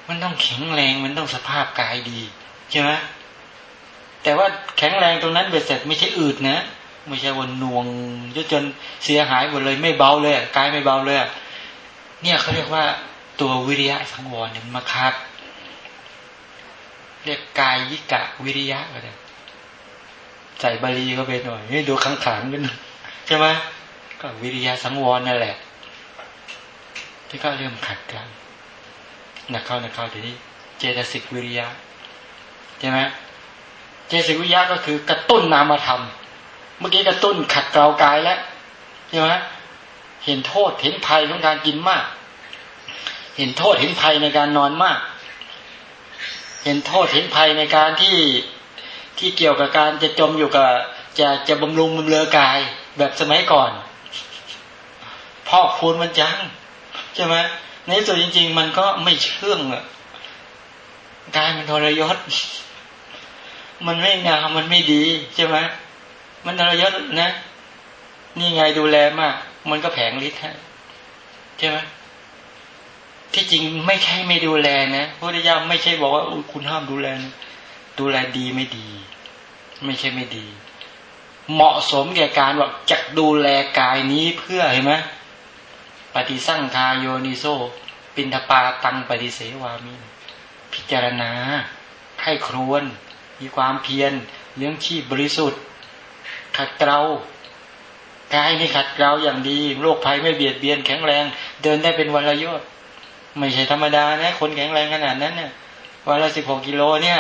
มันต้องแข็งแรงมันต้องสภาพกายดีใช่ไหมแต่ว่าแข็งแรงตรงนั้นเบ็ดเสร็จไม่ใช่อืดนะไม่ใช่วนนวงจนจนเสียหายหมดเลยไม่เบาเลยกายไม่เบาเลยเนี่ยเขาเรียกว่าตัววิริยะสังวรเนี่ยมาคัดเรียกกายยิกะวิริยะก็ได้ใส่บาลีก็ไปหน่อยนี่ดูขังขังกันใช่ไหมก็วิริยะสังวรนั่นแหละ ที่ก็เริ่มขัดกันนักเข้านักเข้าทีนี้ เจตสิกวิริยะใช่ไหมเจตสิกวิริยะก็คือกระตุ้นนามธรรม เมื่อกี้กระตุ้นขัดเกลากายแล้วใช่ไหมเห็นโทษเห็นภัยของการกินมาก เห็นโทษเห็นภัยในการนอนมาก เห็นโทษเห็นภัยในการที่ที่เกี่ยวกับการจะจมอยู่กับจะจะบำรุงบำเรอกายแบบสมัยก่อนพ่อคูณมันจัง ใช่ไหมในส่วนจริง ๆ มันก็ไม่เชื่องอะกายมันทรยศ มันไม่งามมันไม่ดีใช่ไหมมันทรยศนะ นี่ไงดูแลมาก มันก็แผงฤทธิ์ให้ใช่ไหมที่จริงไม่ใช่ไม่ดูแลนะพระพุทธเจ้าไม่ใช่บอกว่าคุณห้ามดูแลนะดูแลดีไม่ดี ไม่ใช่ไม่ดี เหมาะสมแก่การว่าจะดูแลกายนี้เพื่อเห็นไหม ปฏิสั่งคายโยนิโซ ปินทปาตังปฏิเสวามิ พิจารณาให้ครวน มีความเพียรเลี้ยงชีพบริสุทธิ์ ขัดเกลากายนี่ขัดเกลาอย่างดีโรคภัยไม่เบียดเบียนแข็งแรง เดินได้เป็นวันละยอดไม่ใช่ธรรมดานะ คนแข็งแรงขนาดนั้นเนี่ยวันละสิบหกกิโลเนี่ย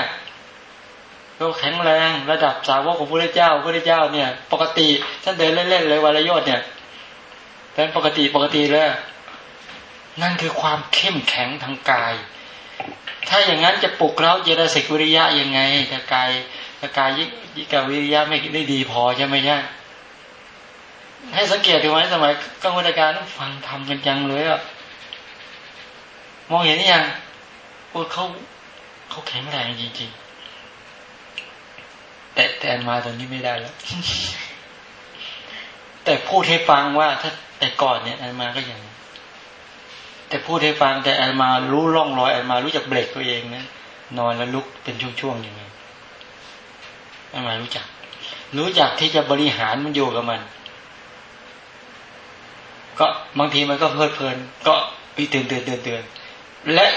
ก็แข็งแรงระดับสาวกของพระเจ้าพระเจ้าเนี่ย ปกติท่านเดินเล่นๆเลยวันละยอดเนี่ย เป็นปกติปกติเลยนั่นคือความเข้มแข็งทางกาย ถ้าอย่างนั้นจะปลุกเราเจริญสิกวิริยะยังไงถ้ากายถ้ากายยิกวิริยะไม่ได้ดีพอใช่ไหมใช่ให้สังเกตดูไหมสมัยกังวลการฟังทำกันจังเลยอะมองเห็นยังโอ้เขาเขาแข็งแรงจริงๆ แต่แต่มาตอนนี้ไม่ได้แล้ว แต่พูดให้ฟังว่าถ้าแต่ก่อนเนี่ยอันมาก็ย่างแต่พูดให้ฟังแต่อันมารู้ร่องรอยอันมารู้จักเบรกตัวเองนะนอนแล้วลุกเป็นช่วงๆอย่างไงอันมารู้จัก รู้จักที่จะบริหารมันอยู่กับมัน ก็บางทีมันก็เพลิดเพลิน ก็เตือนเตือนเตือนเตือนและ